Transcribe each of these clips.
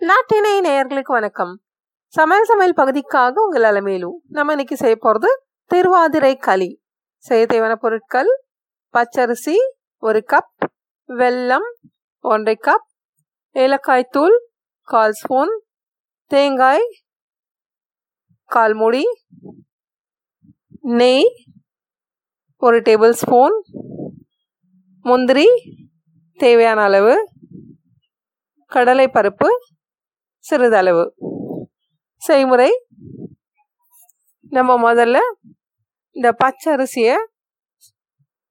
நாட்டினை நேயர்களுக்கு வணக்கம். சமையல் சமையல் பகுதிக்காக உங்கள் அலமேலு. நம்ம இன்னைக்கு செய்ய போகிறது திருவாதிரை களி. செய்ய தேவையான பொருட்கள் பச்சரிசி ஒரு கப் வெல்லம் ஒன்றரை கப் ஏலக்காய் தூள் கால் ஸ்பூன் தேங்காய் கால் மூடி நெய் ஒரு டேபிள் ஸ்பூன் முந்திரி தேவையான அளவு கடலை பருப்பு சிறிதளவு. செய்முறை. நம்ம முதல்ல இந்த பச்சை அரிசியை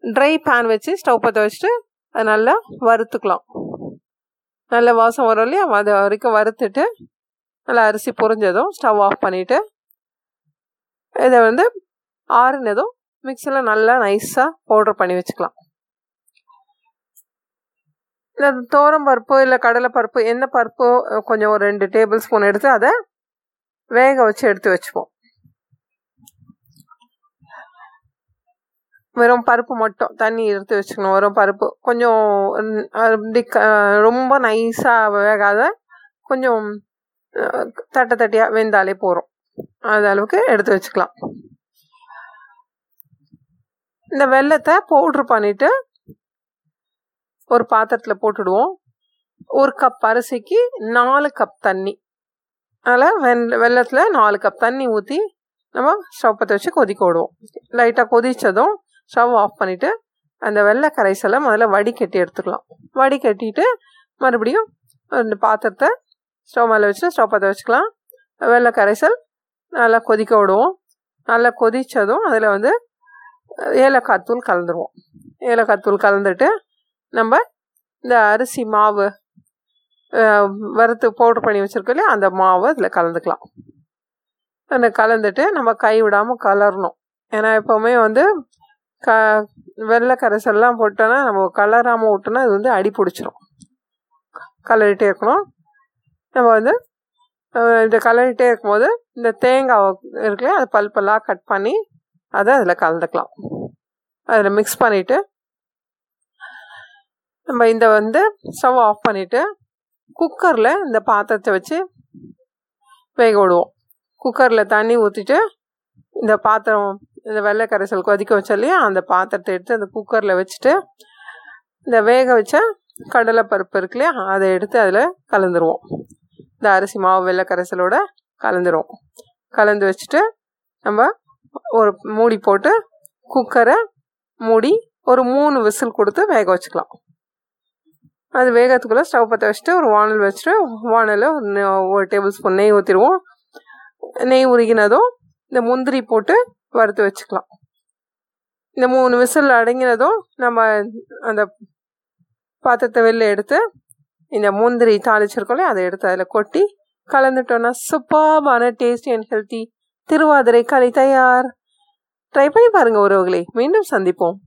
ட்ரை பேன் வச்சு ஸ்டவ் பற்ற வச்சுட்டு அதை நல்லா வறுத்துக்கலாம். நல்ல வாசம் வரும் இல்லையா? அது வரைக்கும் வறுத்துட்டு நல்லா அரிசி பொரிஞ்சதும் ஸ்டவ் ஆஃப் பண்ணிவிட்டு இதை வந்து ஆறுனதும் மிக்சியில் நல்லா நைஸாக பவுட்ரு பண்ணி வச்சுக்கலாம். இல்லை தோரம் பருப்பு இல்லை கடலை பருப்பு என்ன பருப்போ கொஞ்சம் ஒரு ரெண்டு டேபிள் ஸ்பூன் எடுத்து அதை வேக வச்சு எடுத்து வச்சுப்போம். வெறும் பருப்பு மட்டும் தண்ணி எடுத்து வச்சுக்கணும் வெறும் பருப்பு. கொஞ்சம் ரொம்ப நைஸாக வேகாத கொஞ்சம் தட்டை தட்டியாக வெந்தாலே போகிறோம் அந்த அளவுக்கு எடுத்து வச்சுக்கலாம். இந்த வெள்ளத்தை பவுட்ரு பண்ணிவிட்டு ஒரு பாத்திரத்தில் போட்டுடுவோம். ஒரு கப் அரிசிக்கு நாலு கப் தண்ணி. அதில் வெண் வெள்ளத்தில் நாலு கப் தண்ணி ஊற்றி நம்ம ஸ்டவ் பற்ற வச்சு கொதிக்க விடுவோம். லைட்டாக கொதித்ததும் ஸ்டவ் ஆஃப் பண்ணிவிட்டு அந்த வெள்ளை கரைசலை முதல்ல வடிகட்டி எடுத்துக்கலாம். வடிகட்டிட்டு மறுபடியும் அந்த பாத்திரத்தை ஸ்டவ் மேலே வச்சு ஸ்டவ் பற்ற வச்சுக்கலாம். வெள்ளை கரைசல் நல்லா கொதிக்க விடுவோம். நல்லா கொதித்ததும் அதில் வந்து ஏலக்காய் தூள் கலந்துருவோம். ஏலக்காய் தூள் கலந்துட்டு நம்ம இந்த அரிசி மாவு வறுத்து பவுட்ரு பண்ணி வச்சுருக்கோம் இல்லையா? அந்த மாவை அதில் கலந்துக்கலாம். அந்த கலந்துட்டு நம்ம கை விடாமல் கலரணும். ஏன்னா எப்போவுமே வந்து க வெள்ளை கரைசல்லாம் போட்டோன்னா நம்ம கலராமல் விட்டோன்னா அது வந்து அடி பிடிச்சிரும். கலரிட்டே இருக்கணும். நம்ம வந்து இந்த கலரிட்டே இருக்கும்போது இந்த தேங்காய் இருக்குல்லையா அது பல் பல்லாக கட் பண்ணி அதை அதில் கலந்துக்கலாம். அதில் மிக்ஸ் பண்ணிவிட்டு நம்ம இந்த வந்து ஸ்டவ் ஆஃப் பண்ணிவிட்டு குக்கரில் இந்த பாத்திரத்தை வச்சு வேக விடுவோம். குக்கரில் தண்ணி ஊற்றிட்டு இந்த பாத்திரம் இந்த வெள்ளை கரைசல் கொதிக்க வச்சோம் இல்லையா? அந்த பாத்திரத்தை எடுத்து அந்த குக்கரில் வச்சுட்டு இந்த வேக வச்ச கடலை பருப்பு இருக்கு இல்லையா? அதை எடுத்து அதில் கலந்துருவோம். இந்த அரிசி மாவு வெள்ளை கரைசலோட கலந்துருவோம் கலந்து வச்சுட்டு நம்ம ஒரு மூடி போட்டு குக்கரை மூடி ஒரு மூணு விசில் கொடுத்து வேக வச்சுக்கலாம். அது வேகத்துக்குள்ளே ஸ்டவ் பற்ற வச்சுட்டு ஒரு வானல் வச்சுட்டு வானலில் ஒரு டேபிள் ஸ்பூன் நெய் ஊற்றிடுவோம் நெய் உருகினதும் இந்த முந்திரி போட்டு வறுத்து வச்சுக்கலாம். இந்த மூணு விசில் அடங்கினதும் நம்ம அந்த பாத்திரத்தை வெளில எடுத்து இந்த முந்திரி தாளிச்சிருக்கோம்ல அதை எடுத்து அதில் கொட்டி கலந்துட்டோன்னா சூப்பர்பான டேஸ்டி அண்ட் ஹெல்த்தி திருவாதிரை களி தயார். ட்ரை பண்ணி பாருங்கள் உறவுகளை. மீண்டும் சந்திப்போம்.